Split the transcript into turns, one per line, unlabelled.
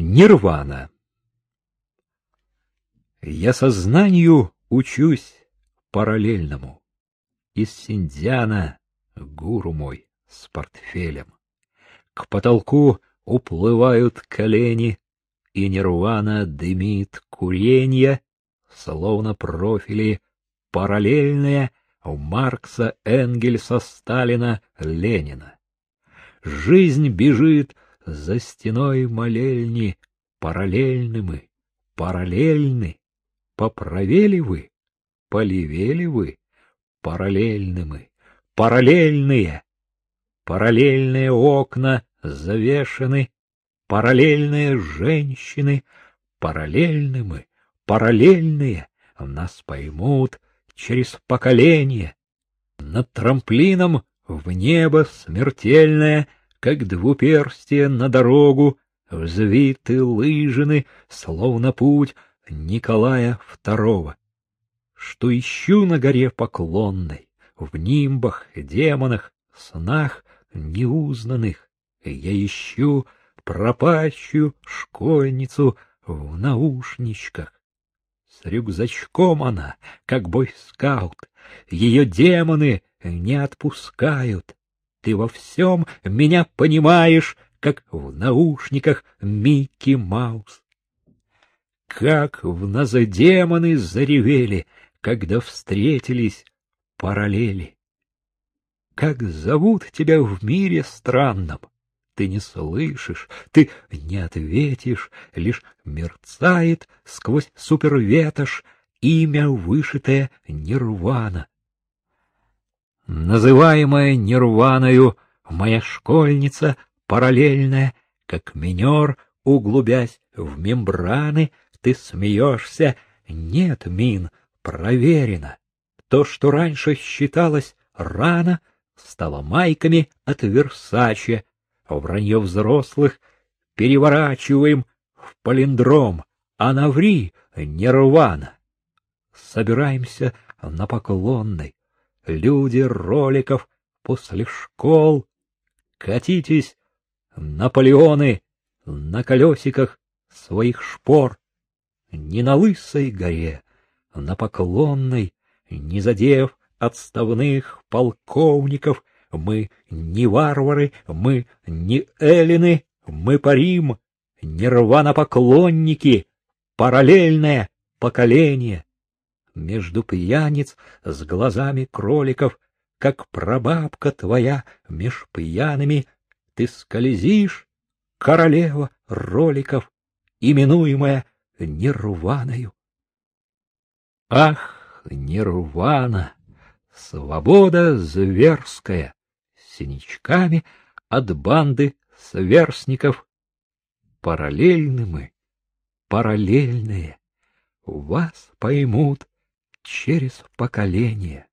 Нирвана. Я сознанию учусь параллельному. Из Синдзяна гуру мой с портфелем. К потолку уплывают колени, и нирвана дымит куренье, словно профили параллельные у Маркса, Энгельса, Сталина, Ленина. Жизнь бежит за стеной молельни, параллельны мы, параллельны. Поправели вы, полевели вы, параллельны мы, параллельные. Параллельные окна завешены, параллельные женщины, параллельны мы, параллельные, нас поймут через поколение. Над трамплином в небо смертельное, как двуперстие на дорогу, взвиты лыжины, словно путь Николая II. Что ищу на горе поклонной, в нимбах, демонах, снах неузнанных, я ищу пропащую школьницу в наушничках. С рюкзачком она, как бойскаут, ее демоны не отпускают. Ты во всем меня понимаешь, как в наушниках Микки Маус. Как в нас демоны заревели, когда встретились параллели. Как зовут тебя в мире странном? Ты не слышишь, ты не ответишь, лишь мерцает сквозь суперветошь имя, вышитое Нирвана. Называемая Нирваною, моя школьница параллельная, как минер, углубясь в мембраны, ты смеешься. Нет, Мин, проверено. То, что раньше считалось рано, стало майками от Версаче, вранье взрослых переворачиваем в палиндром, а наври нирвана. Собираемся на поклонной, люди роликов после школ, катитесь, Наполеоны, на колесиках своих шпор, не на лысой горе, на поклонной, не задев отставных полковников, мы не варвары, мы не эллины, мы парим, нирвана-поклонники, параллельное поколение. Между пьяниц с глазами кроликов, как прабабка твоя меж пьяными, ты скользишь, королева роликов, именуемая нирваною. Ах, нирвана! Свобода зверская, синячками от банды сверстников. Параллельны мы, параллельные, вас поймут через поколение.